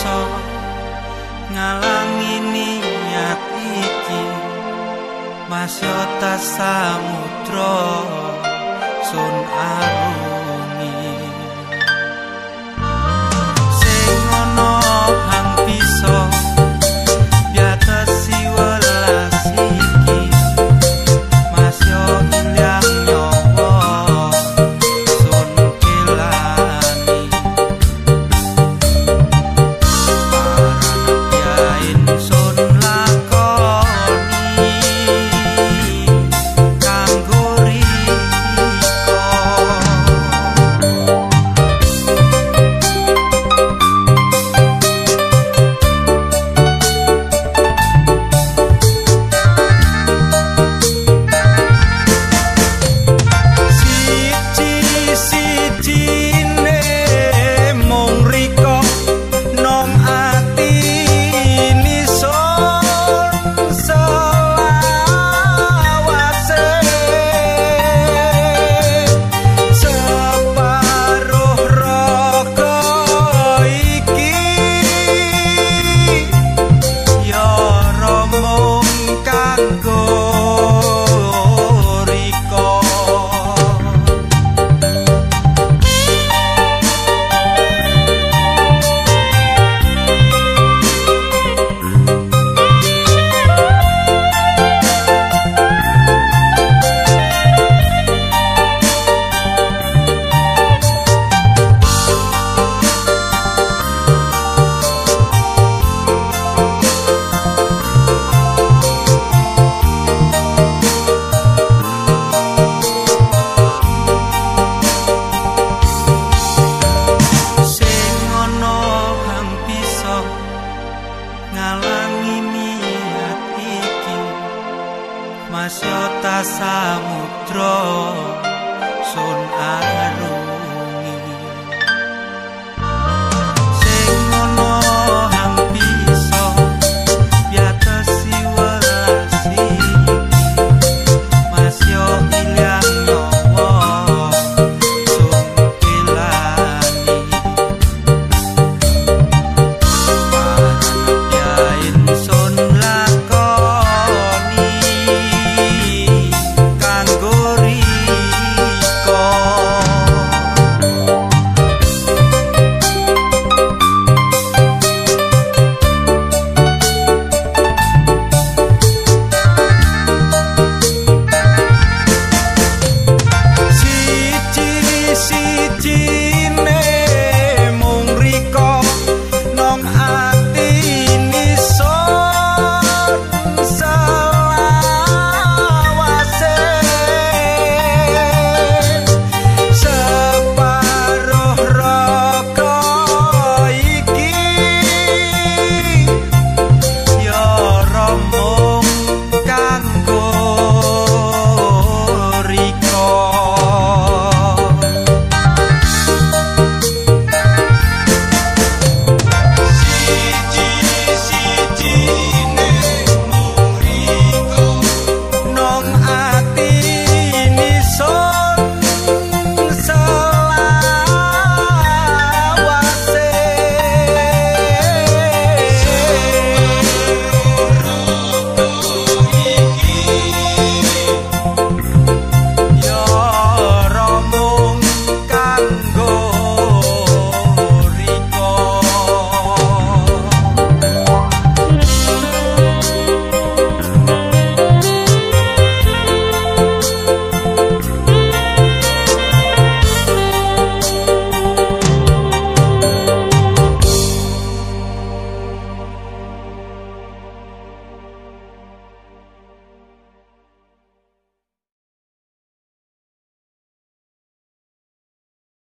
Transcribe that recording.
iso ngalangi niat iki. Masyota samudra sun arung masya ta samudra sun aru